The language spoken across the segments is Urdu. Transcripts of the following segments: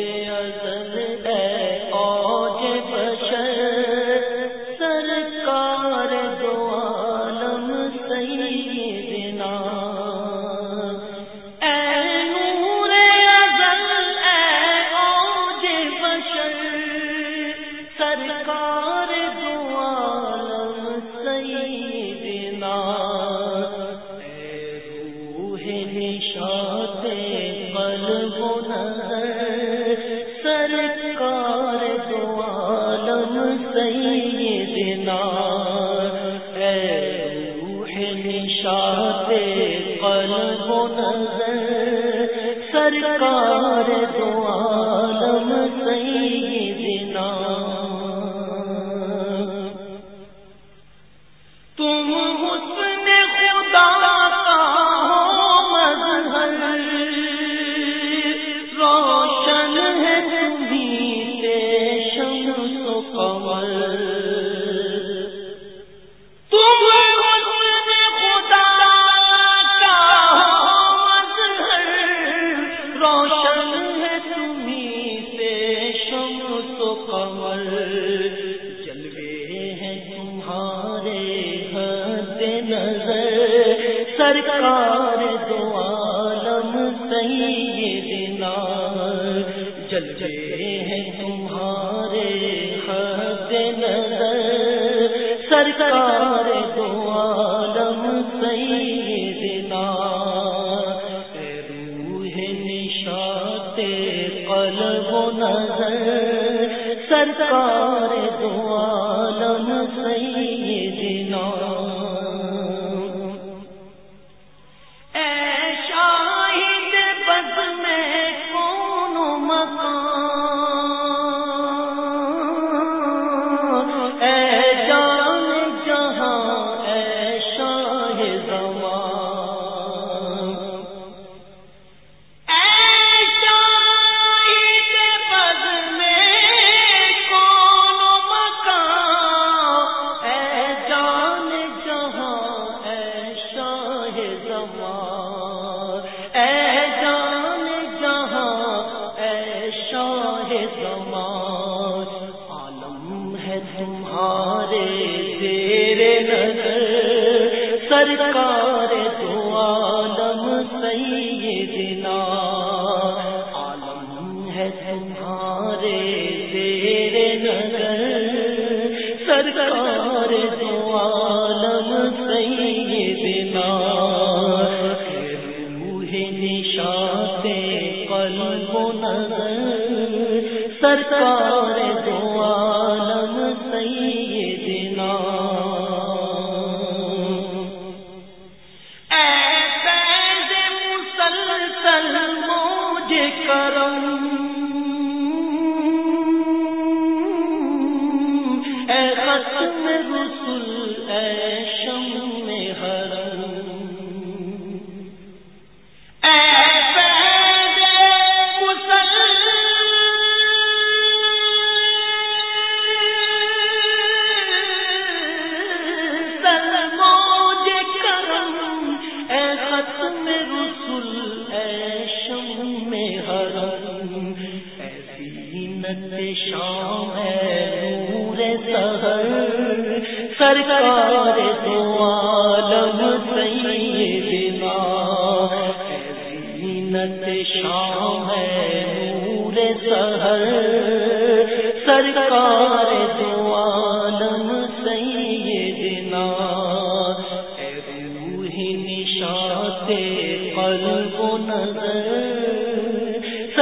ازل سرکار دو عالم سرکار دو عالم سیدنا جلوے ہیں تمہارے حد نظر۔ سرکار دو عالم سیدنا روح نشاط قلب و نظر۔ سرکار دو عالم سرکار شام ہے نور سہر سرکار دو عالم سیدنا۔ زینت شام ہے نور سہر سرکار دو عالم سیدنا۔ روح نشاط قلب و نظر۔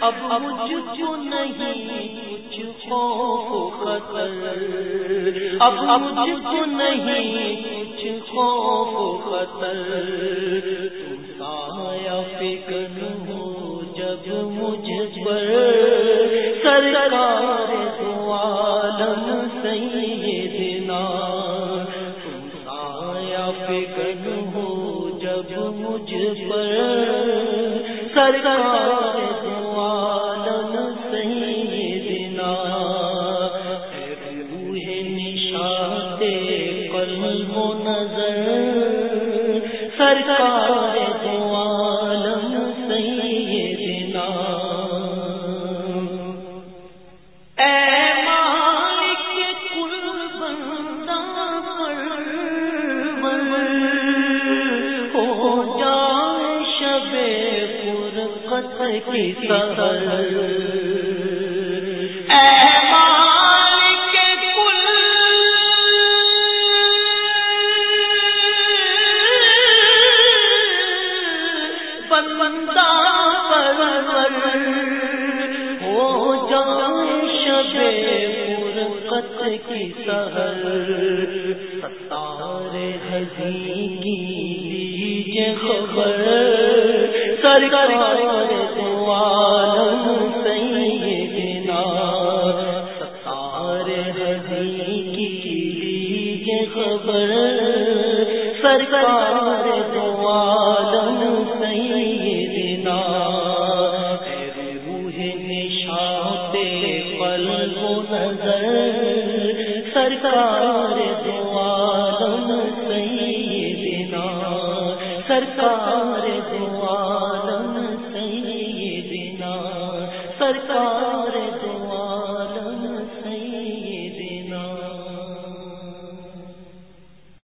اب مجھ کو نہیں کچھ کو قتل اب مجھ کو نہیں کچھ قتل سایہ فکر ہو جب مجھ پر۔ سرکار تو عالم سیدنا دینا سایا فکر ہو جب مجھ پر۔ سرکار قلب و نظر، سرکار دو عالم سیدنا۔ اے مالک کل بندہ پرور، ہو جائے شب فرقت کی سہر اے کی سہر ستار حضی کی لیجے خبر۔ سرکار دو عالم سیدنا ستار حضی کی لیجے خبر۔ سرکار سرکار دعا